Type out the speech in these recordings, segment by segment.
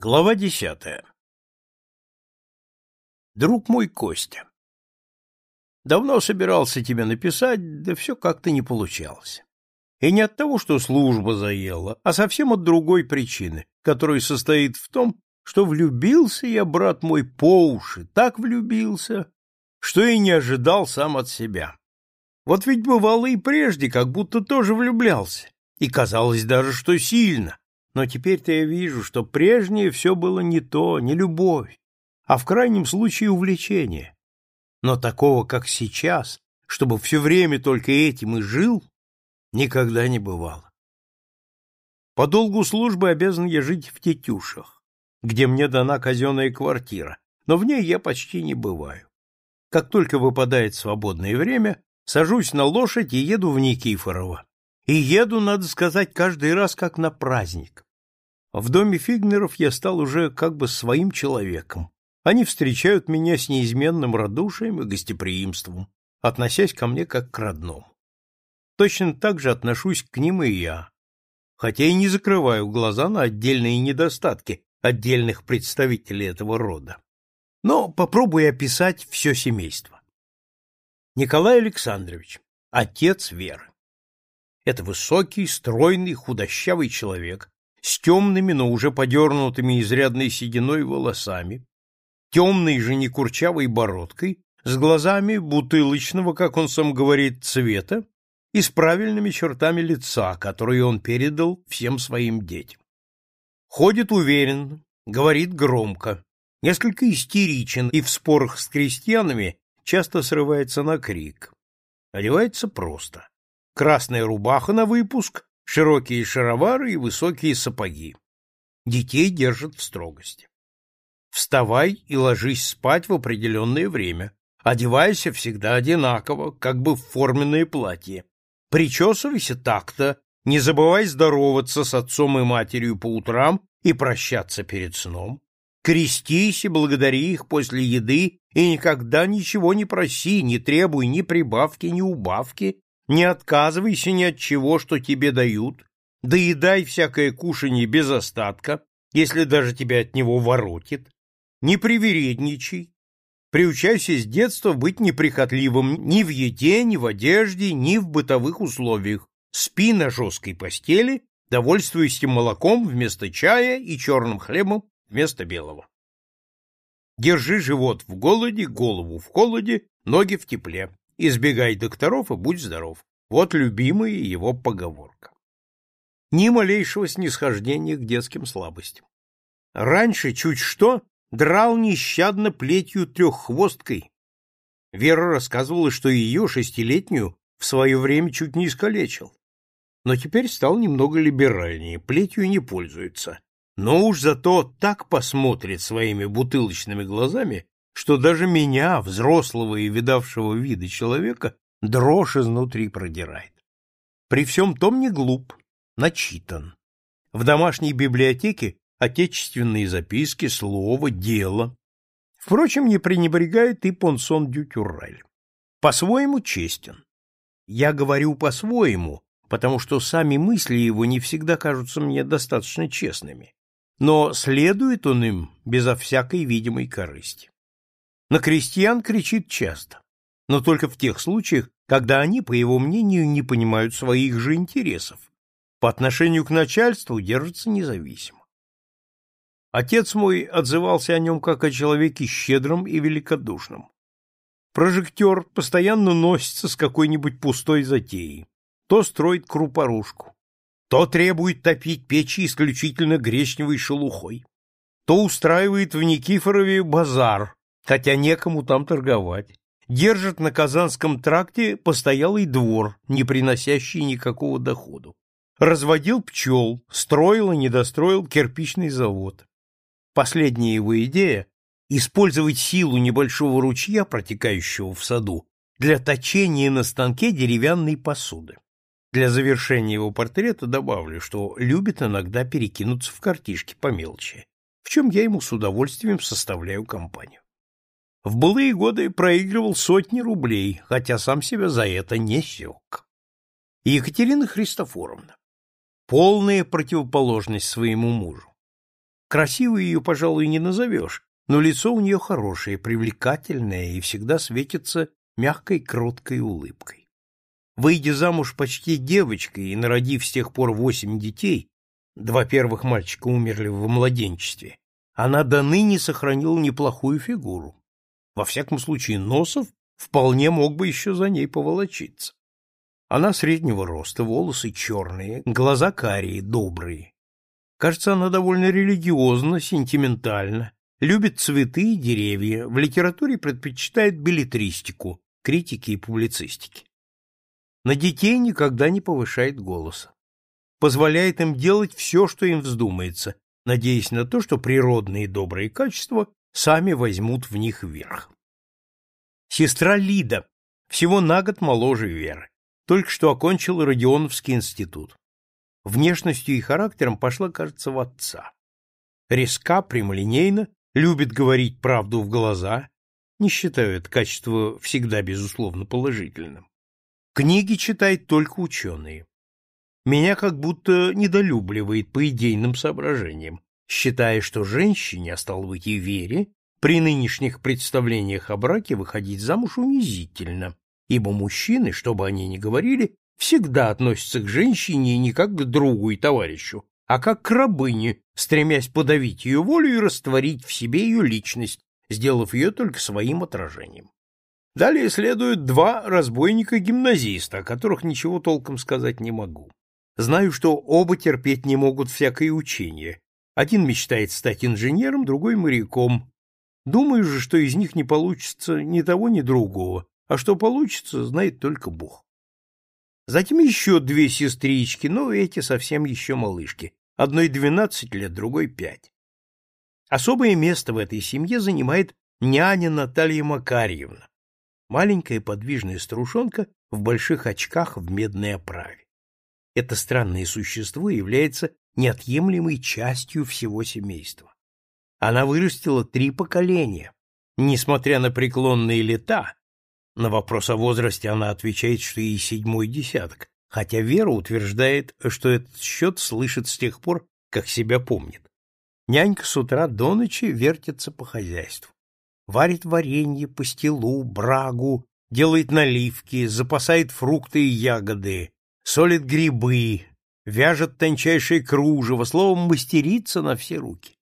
Глава десятая. Друг мой Костя. Давно собирался тебе написать, да все как-то не получалось. И не от того, что служба заела, а совсем от другой причины, которая состоит в том, что влюбился я, брат мой, по уши, так влюбился, что и не ожидал сам от себя. Вот ведь бывало и прежде, как будто тоже влюблялся, и казалось даже, что сильно, но теперь-то я вижу, что прежнее все было не то, не любовь, а в крайнем случае увлечение. Но такого, как сейчас, чтобы все время только этим и жил, никогда не бывало. По долгу службы обязан я жить в Тетюшах, где мне дана казенная квартира, но в ней я почти не бываю. Как только выпадает свободное время, сажусь на лошадь и еду в Никифорово. И еду, надо сказать, каждый раз как на праздник. В доме Фигнеров я стал уже как бы своим человеком. Они встречают меня с неизменным радушием и гостеприимством, относясь ко мне как к родному. Точно так же отношусь к ним и я, хотя и не закрываю глаза на отдельные недостатки отдельных представителей этого рода. Но попробую описать все семейство. Николай Александрович, отец Веры. Это высокий, стройный, худощавый человек, с темными, но уже подернутыми изрядной сединой волосами, темной же не курчавой бородкой, с глазами бутылочного, как он сам говорит, цвета и с правильными чертами лица, которые он передал всем своим детям. Ходит уверенно, говорит громко, несколько истеричен и в спорах с крестьянами часто срывается на крик. Одевается просто. Красная рубаха на выпуск, широкие шаровары и высокие сапоги. Детей держат в строгости. Вставай и ложись спать в определенное время. Одевайся всегда одинаково, как бы в форменное платье. Причесывайся так-то, не забывай здороваться с отцом и матерью по утрам и прощаться перед сном. Крестись и благодари их после еды, и никогда ничего не проси, не требуй ни прибавки, ни убавки, не отказывайся ни от чего, что тебе дают, доедай всякое кушанье без остатка, если даже тебя от него воротит, не привередничай, приучайся с детства быть неприхотливым ни в еде, ни в одежде, ни в бытовых условиях, спи на жесткой постели, довольствуйся молоком вместо чая и черным хлебом вместо белого. Держи живот в голоде, голову в холоде, ноги в тепле. Избегай докторов и будь здоров. Вот любимая его поговорка. Ни малейшего снисхождения к детским слабостям. Раньше чуть что драл нещадно плетью треххвосткой. Вера рассказывала, что ее шестилетнюю в свое время чуть не искалечил. Но теперь стал немного либеральнее, плетью не пользуется. Но уж зато так посмотрит своими бутылочными глазами, что даже меня, взрослого и видавшего вида человека, дрожь изнутри продирает. При всем том не глуп, начитан. В домашней библиотеке отечественные записки, слово, дело. Впрочем, не пренебрегает и Понсон Дютюррель. По-своему честен. Я говорю по-своему, потому что сами мысли его не всегда кажутся мне достаточно честными. Но следует он им безо всякой видимой корысти. На крестьян кричит часто, но только в тех случаях, когда они, по его мнению, не понимают своих же интересов. По отношению к начальству держатся независимо. Отец мой отзывался о нем как о человеке щедром и великодушном. Прожектор постоянно носится с какой-нибудь пустой затеей. То строит крупорушку, то требует топить печи исключительно гречневой шелухой, то устраивает в Никифорове базар, хотя некому там торговать. Держит на Казанском тракте постоялый двор, не приносящий никакого доходу. Разводил пчел, строил и недостроил кирпичный завод. Последняя его идея – использовать силу небольшого ручья, протекающего в саду, для точения на станке деревянной посуды. Для завершения его портрета добавлю, что любит иногда перекинуться в картишки по мелочи, в чем я ему с удовольствием составляю компанию. В былые годы проигрывал сотни рублей, хотя сам себя за это не сёк. Екатерина Христофоровна. Полная противоположность своему мужу. Красивой ее, пожалуй, не назовешь, но лицо у нее хорошее, привлекательное и всегда светится мягкой, кроткой улыбкой. Выйдя замуж почти девочкой и народив с тех пор восемь детей, два первых мальчика умерли в младенчестве, она до ныне сохранила неплохую фигуру. Во всяком случае, Носов вполне мог бы еще за ней поволочиться. Она среднего роста, волосы черные, глаза карие, добрые. Кажется, она довольно религиозна, сентиментальна, любит цветы и деревья, в литературе предпочитает билетристику, критики и публицистики. На детей никогда не повышает голоса. Позволяет им делать все, что им вздумается, надеясь на то, что природные добрые качества сами возьмут в них верх. Сестра Лида, всего на год моложе Веры, только что окончила Родионовский институт. Внешностью и характером пошла, кажется, в отца. Резка, прямолинейна, любит говорить правду в глаза, не считаю это качество всегда безусловно положительным. Книги читает только ученые. Меня как будто недолюбливает по идейным соображениям, считая, что женщине, а стало быть и Вере, при нынешних представлениях о браке выходить замуж унизительно, ибо мужчины, что бы они ни говорили, всегда относятся к женщине не как к другу и товарищу, а как к рабыне, стремясь подавить ее волю и растворить в себе ее личность, сделав ее только своим отражением. Далее следуют два разбойника-гимназиста, о которых ничего толком сказать не могу. Знаю, что оба терпеть не могут всякое учение. Один мечтает стать инженером, другой — моряком. Думаю же, что из них не получится ни того, ни другого, а что получится, знает только Бог. Затем еще две сестрички, но эти совсем еще малышки. Одной двенадцать лет, другой пять. Особое место в этой семье занимает няня Наталья Макарьевна, маленькая подвижная старушонка в больших очках в медной оправе. Это странное существо является неотъемлемой частью всего семейства. Она вырастила три поколения. Несмотря на преклонные лета, на вопрос о возрасте она отвечает, что ей седьмой десяток, хотя Вера утверждает, что этот счет слышит с тех пор, как себя помнит. Нянька с утра до ночи вертится по хозяйству. Варит варенье, пастилу, брагу, делает наливки, запасает фрукты и ягоды, солит грибы, вяжет тончайшее кружево, словом, мастерится на все руки.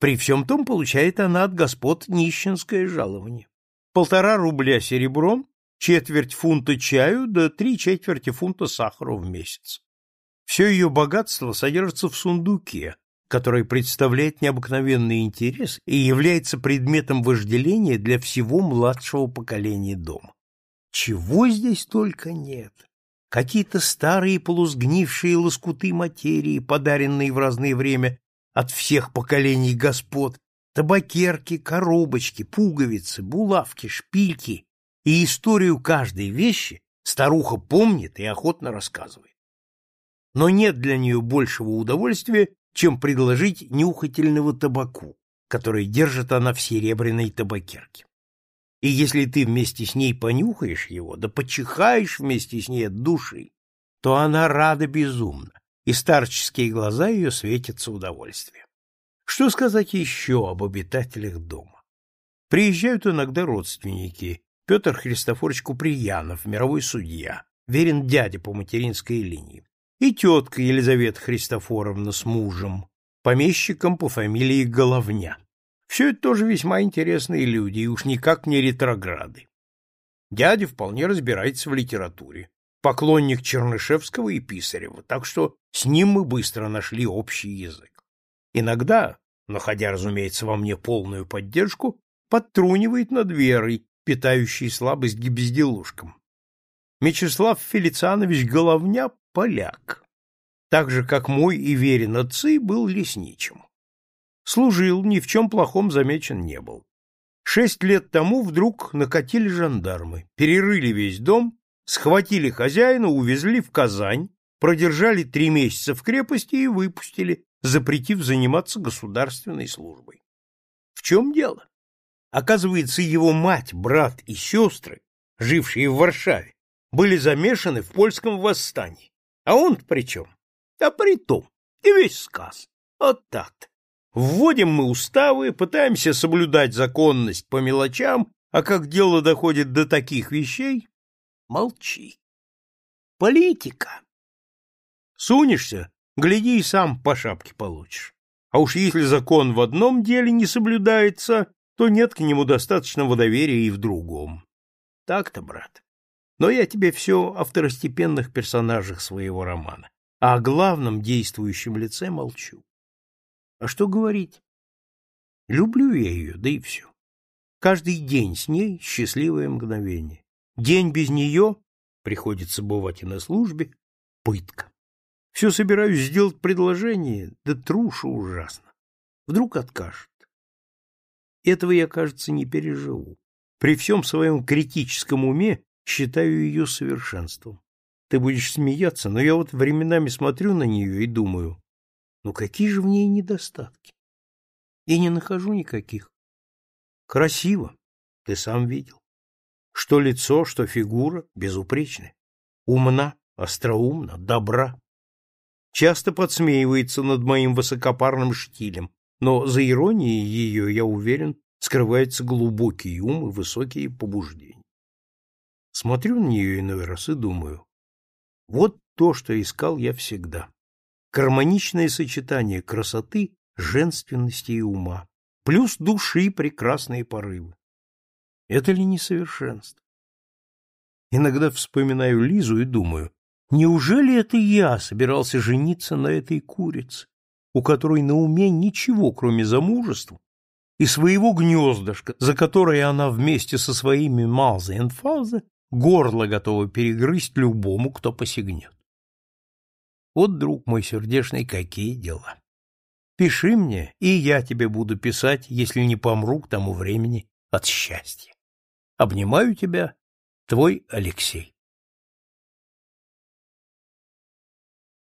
При всем том получает она от господ нищенское жалование полтора рубля серебром, четверть фунта чаю да три четверти фунта сахара в месяц. Все ее богатство содержится в сундуке, который представляет необыкновенный интерес и является предметом вожделения для всего младшего поколения дома. Чего здесь только нет! Какие-то старые полусгнившие лоскуты материи, подаренные в разное время от всех поколений господ, табакерки, коробочки, пуговицы, булавки, шпильки, и историю каждой вещи старуха помнит и охотно рассказывает. Но нет для нее большего удовольствия, чем предложить нюхательного табаку, который держит она в серебряной табакерке. И если ты вместе с ней понюхаешь его, да почихаешь вместе с ней от души, то она рада безумно, и старческие глаза ее светятся удовольствием. Что сказать еще об обитателях дома? Приезжают иногда родственники. Петр Христофорович Куприянов, мировой судья, верен дядя по материнской линии, и тетка Елизавета Христофоровна с мужем, помещиком по фамилии Головня. Все это тоже весьма интересные люди, и уж никак не ретрограды. Дядя вполне разбирается в литературе, поклонник Чернышевского и Писарева, так что с ним мы быстро нашли общий язык. Иногда, находя, разумеется, во мне полную поддержку, подтрунивает над Верой, питающей слабость к безделушкам. Мечислав Фелицианович Головня — поляк, так же, как мой и Верин отцы был лесничим. Служил, ни в чем плохом замечен не был. Шесть лет тому вдруг накатили жандармы, перерыли весь дом, схватили хозяина, увезли в Казань, продержали три месяца в крепости и выпустили, запретив заниматься государственной службой. В чем дело? Оказывается, его мать, брат и сестры, жившие в Варшаве, были замешаны в польском восстании. А он при чем? А при том, и весь сказ. Вот так -то. Вводим мы уставы, пытаемся соблюдать законность по мелочам, а как дело доходит до таких вещей, молчи. Политика. Сунешься, гляди и сам по шапке получишь. А уж если закон в одном деле не соблюдается, то нет к нему достаточного доверия и в другом. Так-то, брат. Но я тебе все о второстепенных персонажах своего романа, а о главном действующем лице молчу. А что говорить? Люблю я ее, да и все. Каждый день с ней счастливое мгновение. День без нее, приходится бывать и на службе, пытка. Все собираюсь сделать предложение, да труша ужасно. Вдруг откажет. Этого я, кажется, не переживу. При всем своем критическом уме считаю ее совершенством. Ты будешь смеяться, но я вот временами смотрю на нее и думаю, ну какие же в ней недостатки? И не нахожу никаких. Красиво, ты сам видел. Что лицо, что фигура безупречны. Умна, остроумна, добра. Часто подсмеивается над моим высокопарным штилем, но за иронией ее, я уверен, скрывается глубокий ум и высокие побуждения. Смотрю на нее иной раз и думаю, вот то, что искал я всегда. Гармоничное сочетание красоты, женственности и ума, плюс души прекрасные порывы. Это ли не совершенство? Иногда вспоминаю Лизу и думаю, неужели это я собирался жениться на этой курице, у которой на уме ничего, кроме замужества, и своего гнездышка, за которое она вместе со своими Малзе и Фазе горло готова перегрызть любому, кто посягнет. Вот, друг мой сердечный, какие дела. Пиши мне, и я тебе буду писать, если не помру к тому времени от счастья. Обнимаю тебя, твой Алексей.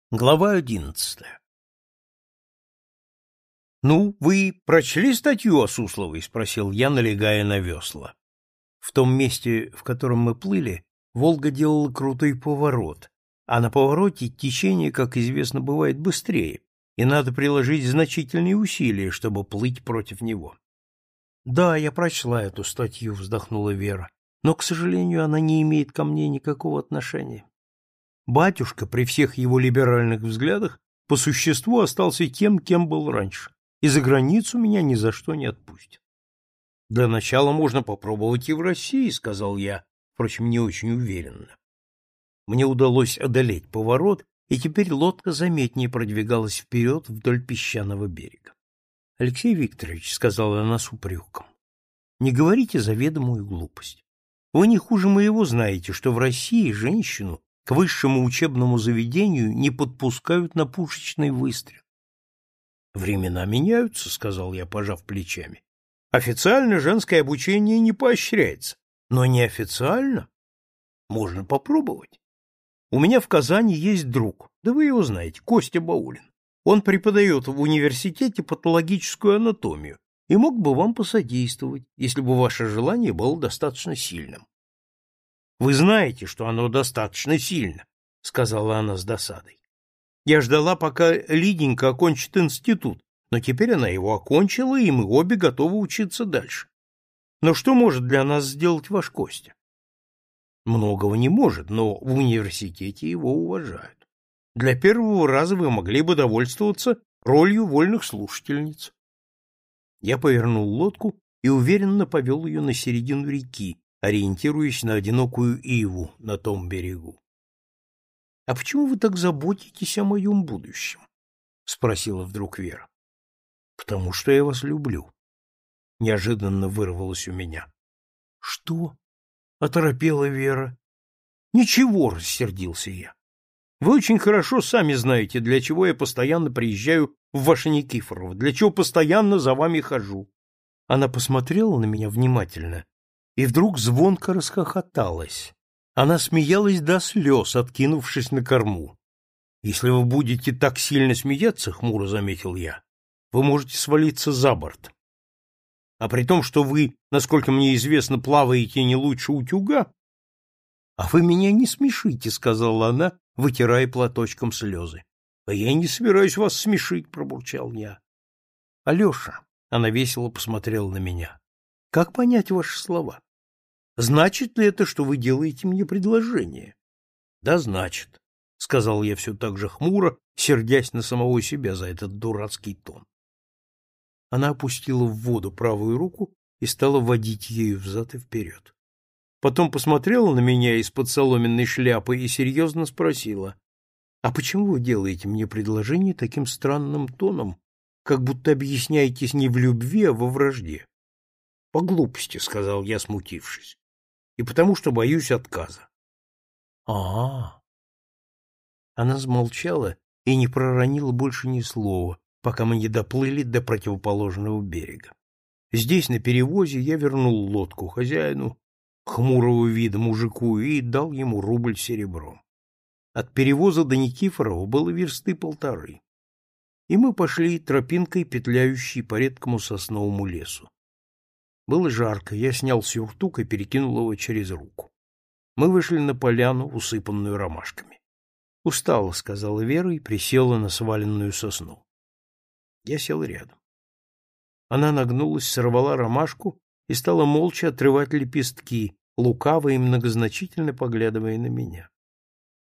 Глава одиннадцатая «Ну, вы прочли статью о Сусловой?» — спросил я, налегая на весла. В том месте, в котором мы плыли, Волга делала крутой поворот, а на повороте течение, как известно, бывает быстрее, и надо приложить значительные усилия, чтобы плыть против него. «Да, я прочла эту статью», — вздохнула Вера, «но, к сожалению, она не имеет ко мне никакого отношения. Батюшка, при всех его либеральных взглядах, по существу остался тем, кем был раньше и за границу меня ни за что не отпустят. Для начала можно попробовать и в России, сказал я, впрочем, не очень уверенно. Мне удалось одолеть поворот, и теперь лодка заметнее продвигалась вперед вдоль песчаного берега. Алексей Викторович, сказала она с упреком, не говорите заведомую глупость. Вы не хуже моего знаете, что в России женщину к высшему учебному заведению не подпускают на пушечный выстрел. Времена меняются, сказал я, пожав плечами. Официально женское обучение не поощряется, но неофициально можно попробовать. У меня в Казани есть друг, да вы его знаете, Костя Баулин. Он преподает в университете патологическую анатомию и мог бы вам посодействовать, если бы ваше желание было достаточно сильным. Вы знаете, что оно достаточно сильно, сказала она с досадой. Я ждала, пока Лиденька окончит институт, но теперь она его окончила, и мы обе готовы учиться дальше. Но что может для нас сделать ваш Костя? Многого не может, но в университете его уважают. Для первого раза вы могли бы довольствоваться ролью вольных слушательниц. Я повернул лодку и уверенно повел ее на середину реки, ориентируясь на одинокую иву на том берегу. — А почему вы так заботитесь о моем будущем? — спросила вдруг Вера. — Потому что я вас люблю. Неожиданно вырвалось у меня. — Что? — оторопела Вера. — Ничего, — рассердился я. — Вы очень хорошо сами знаете, для чего я постоянно приезжаю в ваше Никифорово, для чего постоянно за вами хожу. Она посмотрела на меня внимательно и вдруг звонко расхохоталась. Она смеялась до слез, откинувшись на корму. «Если вы будете так сильно смеяться, — хмуро заметил я, — вы можете свалиться за борт. А при том, что вы, насколько мне известно, плаваете не лучше утюга...» «А вы меня не смешите», — сказала она, вытирая платочком слезы. «А я не собираюсь вас смешить», — пробурчал я. Алеша, она весело посмотрела на меня. Как понять ваши слова? Значит ли это, что вы делаете мне предложение? Да, значит, сказал я все так же хмуро, сердясь на самого себя за этот дурацкий тон. Она опустила в воду правую руку и стала водить ею взад и вперед. Потом посмотрела на меня из-под соломенной шляпы и серьезно спросила, «А почему вы делаете мне предложение таким странным тоном, как будто объясняетесь не в любви, а во вражде?» «По глупости», — сказал я, смутившись, «и потому что боюсь отказа». «А-а-а!» Она замолчала и не проронила больше ни слова, пока мы не доплыли до противоположного берега. Здесь, на перевозе, я вернул лодку хозяину, хмурого вида мужику, и дал ему рубль серебром. От перевоза до Никифорова было версты полторы. И мы пошли тропинкой, петляющей по редкому сосновому лесу. Было жарко, я снял сюртук и перекинул его через руку. Мы вышли на поляну, усыпанную ромашками. «Устала», — сказала Вера и присела на сваленную сосну. Я сел рядом. Она нагнулась, сорвала ромашку и стала молча отрывать лепестки, лукаво и многозначительно поглядывая на меня.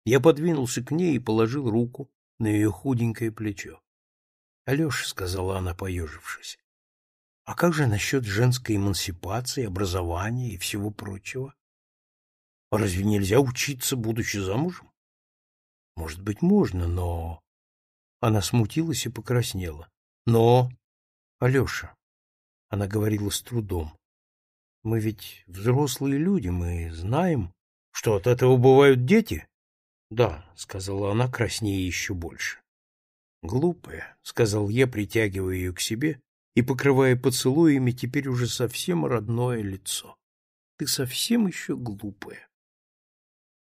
Я подвинулся к ней и положил руку на ее худенькое плечо. — Алеша, — сказала она, поежившись, — а как же насчет женской эмансипации, образования и всего прочего? Разве нельзя учиться, будучи замужем? Может быть, можно, но... Она смутилась и покраснела. Но, Алеша, она говорила с трудом, мы ведь взрослые люди, мы знаем, что от этого бывают дети. Да, сказала она, краснее еще больше. Глупая, сказал я, притягивая ее к себе и покрывая поцелуями теперь уже совсем родное лицо. Ты совсем еще глупая.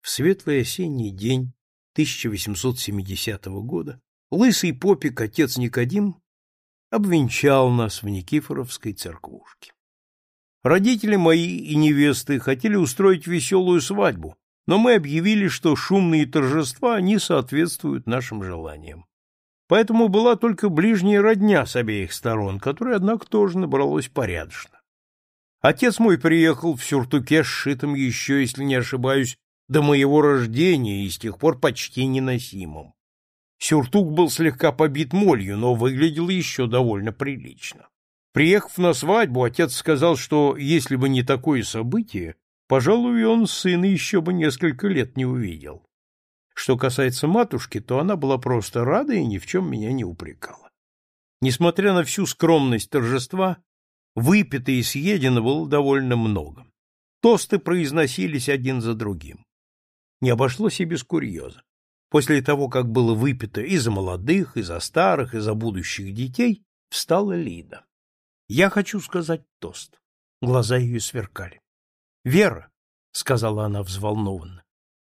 В светлый осенний день 1870 года лысый попик отец Никодим обвенчал нас в Никифоровской церквушке. Родители мои и невесты хотели устроить веселую свадьбу, но мы объявили, что шумные торжества не соответствуют нашим желаниям. Поэтому была только ближняя родня с обеих сторон, которая, однако, тоже набралась порядочно. Отец мой приехал в сюртуке, сшитом еще, если не ошибаюсь, до моего рождения и с тех пор почти неносимым. Сюртук был слегка побит молью, но выглядел еще довольно прилично. Приехав на свадьбу, отец сказал, что если бы не такое событие, пожалуй, он сына еще бы несколько лет не увидел. Что касается матушки, то она была просто рада и ни в чем меня не упрекала. Несмотря на всю скромность торжества, выпито и съедено было довольно много. Тосты произносились один за другим. Не обошлось и без курьеза. После того, как было выпито и за молодых, и за старых, и за будущих детей, встала Лида. Я хочу сказать тост. Глаза ее сверкали. Вера, сказала она взволнованно.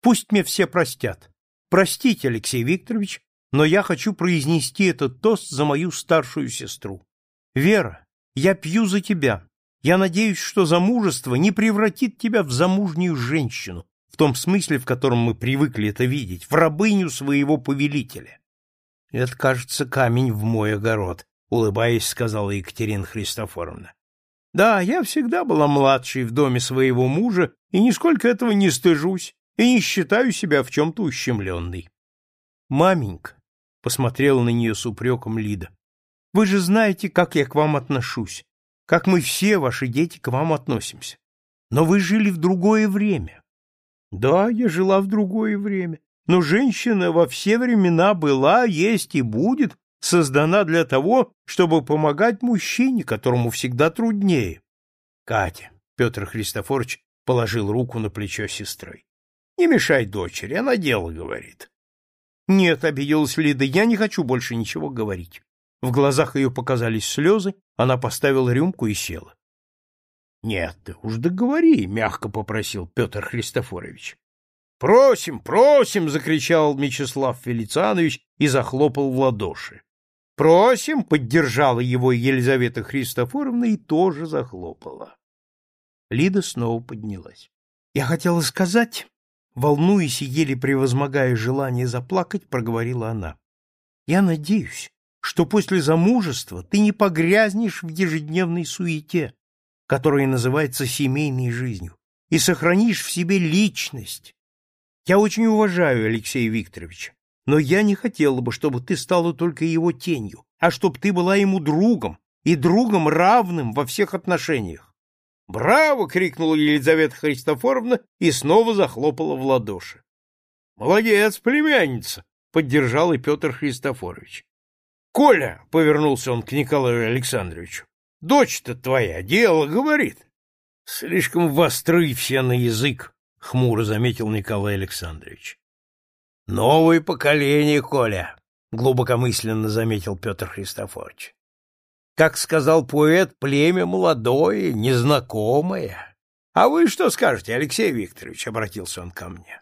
Пусть мне все простят. Простите, Алексей Викторович, но я хочу произнести этот тост за мою старшую сестру. Вера, я пью за тебя. Я надеюсь, что замужество не превратит тебя в замужнюю женщину, том смысле, в котором мы привыкли это видеть, в рабыню своего повелителя. Это, кажется, камень в мой огород, улыбаясь, сказала Екатерина Христофоровна. Да, я всегда была младшей в доме своего мужа и нисколько этого не стыжусь и не считаю себя в чем-то ущемленной. Маменька, посмотрела на нее с упреком Лида, вы же знаете, как я к вам отношусь, как мы все, ваши дети, к вам относимся. Но вы жили в другое время. Да, я жила в другое время, но женщина во все времена была, есть и будет создана для того, чтобы помогать мужчине, которому всегда труднее. Катя, Петр Христофорович положил руку на плечо сестры. Не мешай дочери, она дело говорит. Нет, обиделась Лида, я не хочу больше ничего говорить. В глазах ее показались слезы, она поставила рюмку и села. — Нет, ты уж договори, — мягко попросил Петр Христофорович. — Просим, просим! — закричал Мечислав Фелицианович и захлопал в ладоши. — Просим! — поддержала его Елизавета Христофоровна и тоже захлопала. Лида снова поднялась. — Я хотела сказать, волнуясь и еле превозмогая желание заплакать, проговорила она. — Я надеюсь, что после замужества ты не погрязнешь в ежедневной суете, которая называется семейной жизнью, и сохранишь в себе личность. Я очень уважаю Алексея Викторовича, но я не хотела бы, чтобы ты стала только его тенью, а чтобы ты была ему другом, и другом равным во всех отношениях. «Браво!» — крикнула Елизавета Христофоровна и снова захлопала в ладоши. «Молодец, племянница!» — поддержал и Петр Христофорович. «Коля!» — повернулся он к Николаю Александровичу. «Дочь-то твоя дело говорит». «Слишком востры все на язык», — хмуро заметил Николай Александрович. «Новое поколение, Коля», — глубокомысленно заметил Петр Христофорович. Как сказал поэт, племя молодое, незнакомое. А вы что скажете, Алексей Викторович? Обратился он ко мне.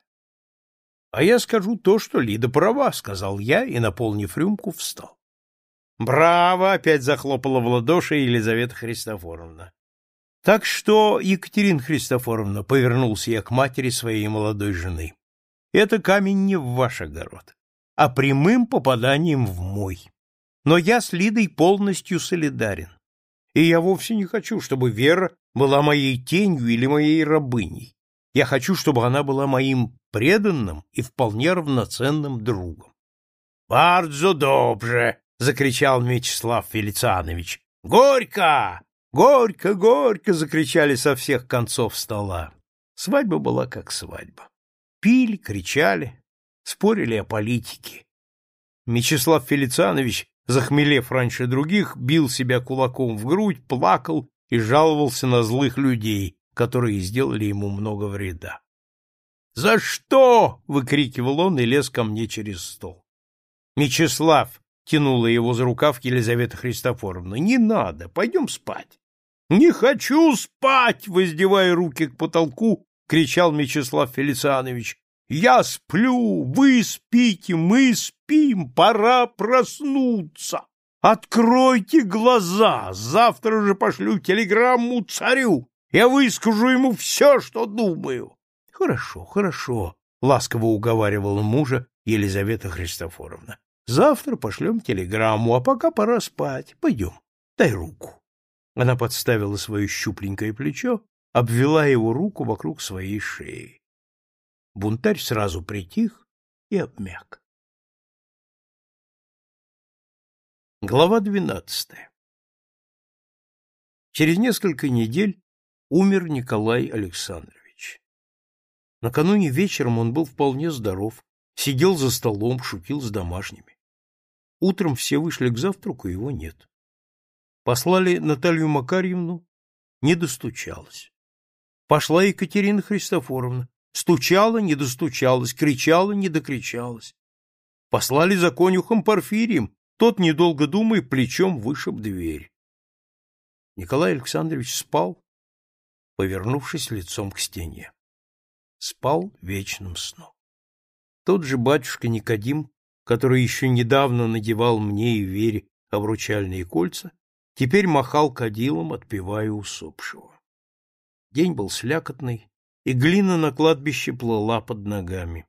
А я скажу то, что Лида права, сказал я и, наполнив рюмку, встал. Браво! Опять захлопала в ладоши Елизавета Христофоровна. Так что, Екатерина Христофоровна, повернулся я к матери своей молодой жены. Это камень не в ваш огород, а прямым попаданием в мой но я с Лидой полностью солидарен. И я вовсе не хочу, чтобы Вера была моей тенью или моей рабыней. Я хочу, чтобы она была моим преданным и вполне равноценным другом. — Bardzo добре! — закричал Мячеслав Фелицианович. — Горько! Горько, горько! — закричали со всех концов стола. Свадьба была как свадьба. Пили, кричали, спорили о политике. Мячеслав Фелицианович захмелев раньше других, бил себя кулаком в грудь, плакал и жаловался на злых людей, которые сделали ему много вреда. «За что?» — выкрикивал он и лез ко мне через стол. «Мечислав!» — тянула его за рукав Елизавета Христофоровна. «Не надо, пойдем спать». «Не хочу спать!» — воздевая руки к потолку, кричал Мечислав Фелицианович. Я сплю, вы спите, мы спим, пора проснуться. Откройте глаза, завтра же пошлю телеграмму царю. Я выскажу ему все, что думаю. Хорошо, хорошо, ласково уговаривала мужа Елизавета Христофоровна. Завтра пошлем телеграмму, а пока пора спать. Пойдем, дай руку. Она подставила свое щупленькое плечо, обвела его руку вокруг своей шеи. Бунтарь сразу притих и обмяк. Глава двенадцатая Через несколько недель умер Николай Александрович. Накануне вечером он был вполне здоров, сидел за столом, шутил с домашними. Утром все вышли к завтраку, его нет. Послали Наталью Макарьевну, не достучалась. Пошла Екатерина Христофоровна, Стучала, не достучалась, кричала, не докричалась. Послали за конюхом Порфирием, тот, недолго думая, плечом вышиб дверь. Николай Александрович спал, повернувшись лицом к стене. Спал вечным сном. Тот же батюшка Никодим, который еще недавно надевал мне и Вере обручальные кольца, теперь махал кадилом, отпевая усопшего. День был слякотный, и глина на кладбище плыла под ногами.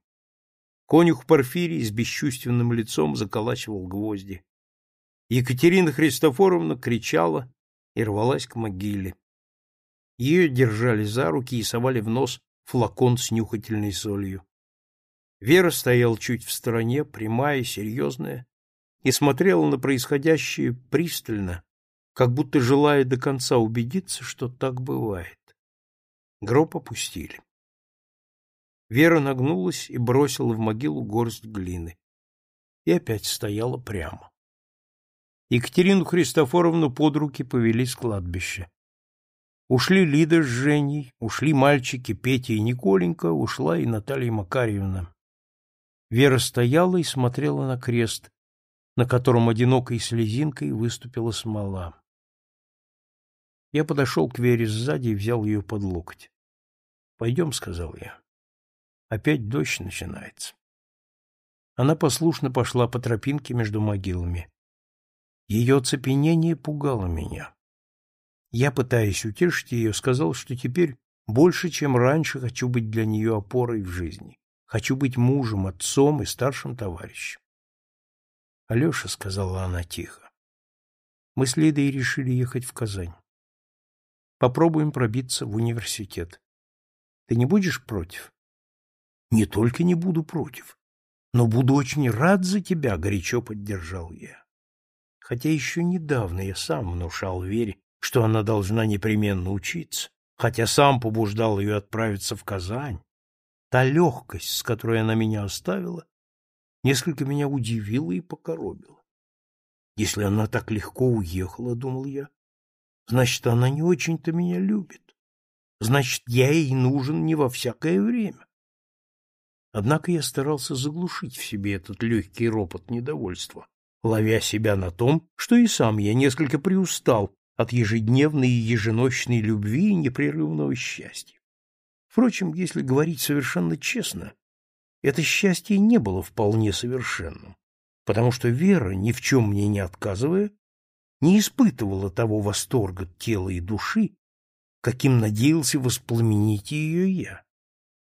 Конюх Порфирий с бесчувственным лицом заколачивал гвозди. Екатерина Христофоровна кричала и рвалась к могиле. Ее держали за руки и совали в нос флакон с нюхательной солью. Вера стояла чуть в стороне, прямая, серьезная, и смотрела на происходящее пристально, как будто желая до конца убедиться, что так бывает. Гроб опустили. Вера нагнулась и бросила в могилу горсть глины. И опять стояла прямо. Екатерину Христофоровну под руки повели с кладбища. Ушли Лида с Женей, ушли мальчики Петя и Николенька, ушла и Наталья Макарьевна. Вера стояла и смотрела на крест, на котором одинокой слезинкой выступила смола. Я подошел к Вере сзади и взял ее под локоть. — Пойдем, — сказал я. Опять дождь начинается. Она послушно пошла по тропинке между могилами. Ее оцепенение пугало меня. Я, пытаясь утешить ее, сказал, что теперь больше, чем раньше, хочу быть для нее опорой в жизни. Хочу быть мужем, отцом и старшим товарищем. — Алеша, — сказала она тихо, — мы с Лидой решили ехать в Казань. Попробуем пробиться в университет. Ты не будешь против? — Не только не буду против, но буду очень рад за тебя, — горячо поддержал я. Хотя еще недавно я сам внушал Вере, что она должна непременно учиться, хотя сам побуждал ее отправиться в Казань. Та легкость, с которой она меня оставила, несколько меня удивила и покоробила. Если она так легко уехала, думал я, значит, она не очень-то меня любит. Значит, я ей нужен не во всякое время. Однако я старался заглушить в себе этот легкий ропот недовольства, ловя себя на том, что и сам я несколько приустал от ежедневной и еженочной любви и непрерывного счастья. Впрочем, если говорить совершенно честно, это счастье не было вполне совершенным, потому что Вера, ни в чем мне не отказывая, не испытывала того восторга тела и души, каким надеялся воспламенить ее я.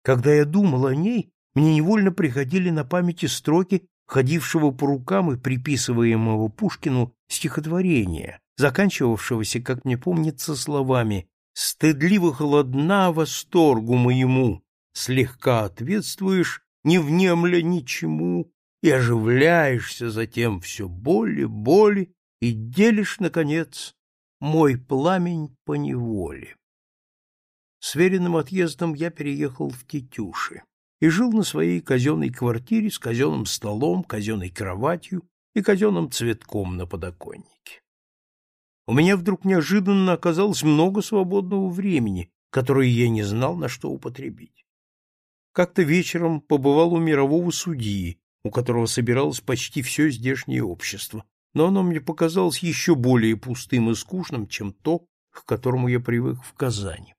Когда я думал о ней, мне невольно приходили на памяти строки ходившего по рукам и приписываемого Пушкину стихотворения, заканчивавшегося, как мне помнится, словами «Стыдливо холодна восторгу моему, слегка ответствуешь, не внемля ничему, и оживляешься затем все боли, боли, и делишь, наконец, мой пламень по неволе». С веренным отъездом я переехал в Тетюши и жил на своей казенной квартире с казенным столом, казенной кроватью и казенным цветком на подоконнике. У меня вдруг неожиданно оказалось много свободного времени, которое я не знал, на что употребить. Как-то вечером побывал у мирового судьи, у которого собиралось почти все здешнее общество, но оно мне показалось еще более пустым и скучным, чем то, к которому я привык в Казани.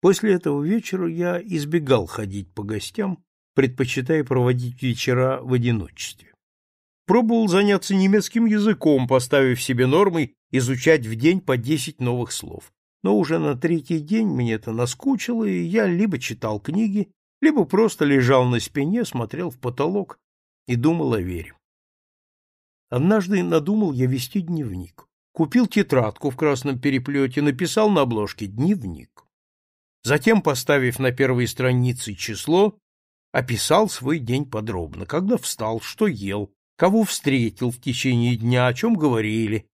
После этого вечера я избегал ходить по гостям, предпочитая проводить вечера в одиночестве. Пробовал заняться немецким языком, поставив себе нормой изучать в день по десять новых слов. Но уже на третий день мне это наскучило, и я либо читал книги, либо просто лежал на спине, смотрел в потолок и думал о вере. Однажды надумал я вести дневник. Купил тетрадку в красном переплете, написал на обложке «Дневник». Затем, поставив на первой странице число, описал свой день подробно, когда встал, что ел, кого встретил в течение дня, о чем говорили.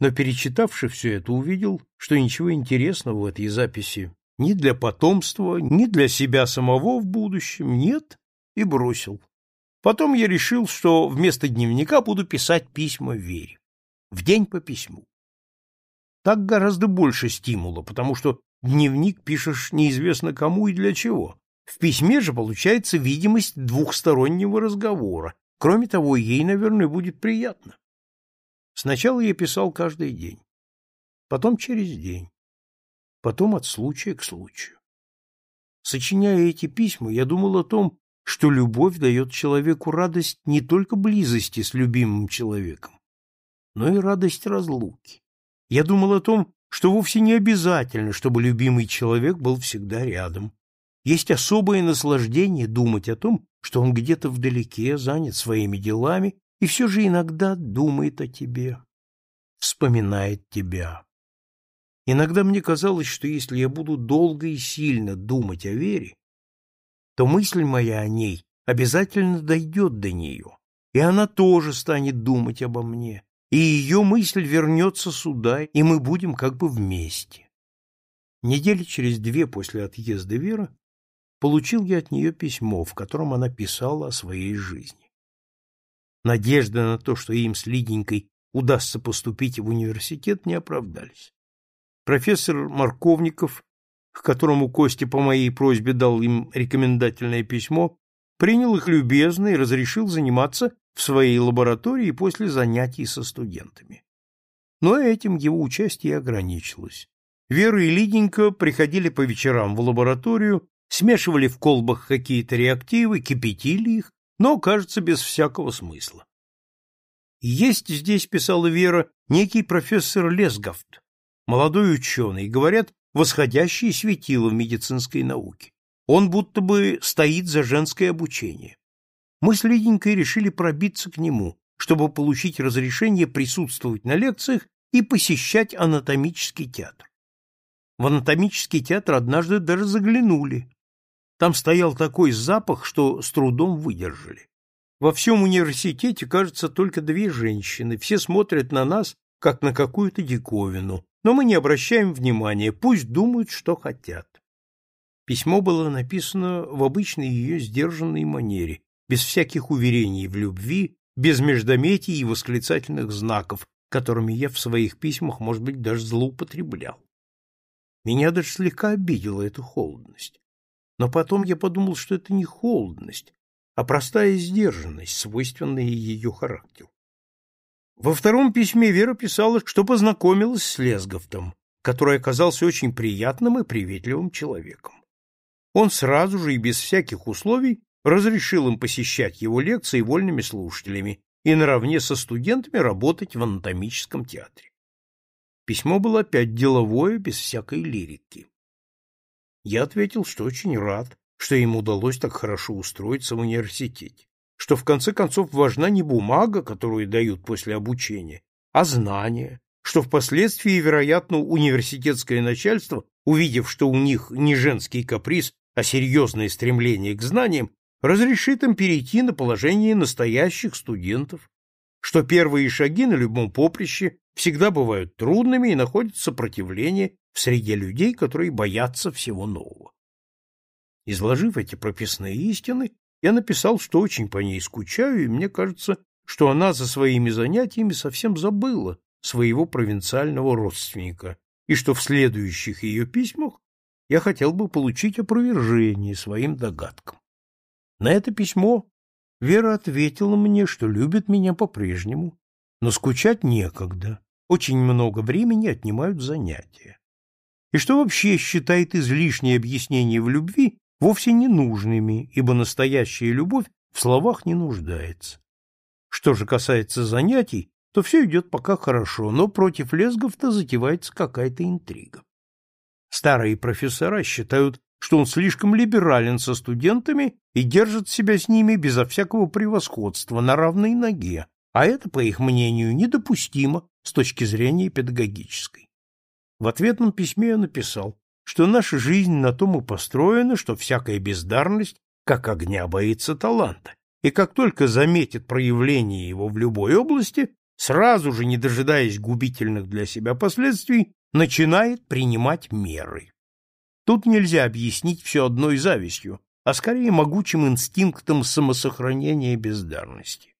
Но, перечитавши все это, увидел, что ничего интересного в этой записи ни для потомства, ни для себя самого в будущем нет, и бросил. Потом я решил, что вместо дневника буду писать письма Вере. В день по письму. Так гораздо больше стимула, потому что Дневник пишешь неизвестно кому и для чего. В письме же получается видимость двухстороннего разговора. Кроме того, ей, наверное, будет приятно. Сначала я писал каждый день, потом через день, потом от случая к случаю. Сочиняя эти письма, я думал о том, что любовь дает человеку радость не только близости с любимым человеком, но и радость разлуки. Я думал о том, что вовсе не обязательно, чтобы любимый человек был всегда рядом. Есть особое наслаждение думать о том, что он где-то вдалеке, занят своими делами, и все же иногда думает о тебе, вспоминает тебя. Иногда мне казалось, что если я буду долго и сильно думать о Вере, то мысль моя о ней обязательно дойдет до нее, и она тоже станет думать обо мне, и ее мысль вернется сюда, и мы будем как бы вместе. Недели через две после отъезда Веры получил я от нее письмо, в котором она писала о своей жизни. Надежды на то, что им с Лиденькой удастся поступить в университет, не оправдались. Профессор Марковников, к которому Костя по моей просьбе дал им рекомендательное письмо, принял их любезно и разрешил заниматься в своей лаборатории после занятий со студентами. Но этим его участие ограничилось. Вера и Лиденька приходили по вечерам в лабораторию, смешивали в колбах какие-то реактивы, кипятили их, но, кажется, без всякого смысла. Есть здесь, писала Вера, некий профессор Лесгафт, молодой ученый, говорят, восходящий светило в медицинской науке. Он будто бы стоит за женское обучение. Мы с Лиденькой решили пробиться к нему, чтобы получить разрешение присутствовать на лекциях и посещать анатомический театр. В анатомический театр однажды даже заглянули. Там стоял такой запах, что с трудом выдержали. Во всем университете, кажется, только две женщины. Все смотрят на нас, как на какую-то диковину, но мы не обращаем внимания, пусть думают, что хотят. Письмо было написано в обычной ее сдержанной манере, без всяких уверений в любви, без междометий и восклицательных знаков, которыми я в своих письмах, может быть, даже злоупотреблял. Меня даже слегка обидела эта холодность. Но потом я подумал, что это не холодность, а простая сдержанность, свойственная ее характеру. Во втором письме Вера писала, что познакомилась с Лесговтом, который оказался очень приятным и приветливым человеком. Он сразу же и без всяких условий разрешил им посещать его лекции вольными слушателями и наравне со студентами работать в анатомическом театре. Письмо было опять деловое, без всякой лирики. Я ответил, что очень рад, что им удалось так хорошо устроиться в университете, что в конце концов важна не бумага, которую дают после обучения, а знания, что впоследствии, вероятно, университетское начальство, увидев, что у них не женский каприз, а серьезное стремление к знаниям, разрешит им перейти на положение настоящих студентов, что первые шаги на любом поприще всегда бывают трудными и находят сопротивление в среде людей, которые боятся всего нового. Изложив эти прописные истины, я написал, что очень по ней скучаю, и мне кажется, что она за своими занятиями совсем забыла своего провинциального родственника, и что в следующих ее письмах я хотел бы получить опровержение своим догадкам. На это письмо Вера ответила мне, что любит меня по-прежнему, но скучать некогда, очень много времени отнимают занятия. И что вообще считает излишнее объяснение в любви вовсе ненужными, ибо настоящая любовь в словах не нуждается. Что же касается занятий, то все идет пока хорошо, но против Лесговта затевается какая-то интрига. Старые профессора считают, что он слишком либерален со студентами и держит себя с ними безо всякого превосходства на равной ноге, а это, по их мнению, недопустимо с точки зрения педагогической. В ответном письме я написал, что наша жизнь на том и построена, что всякая бездарность, как огня, боится таланта, и как только заметит проявление его в любой области, сразу же, не дожидаясь губительных для себя последствий, начинает принимать меры. Тут нельзя объяснить все одной завистью, а скорее могучим инстинктом самосохранения бездарности.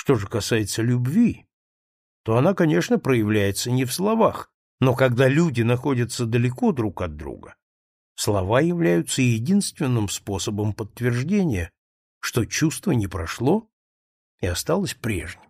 Что же касается любви, то она, конечно, проявляется не в словах, но когда люди находятся далеко друг от друга, слова являются единственным способом подтверждения, что чувство не прошло и осталось прежним.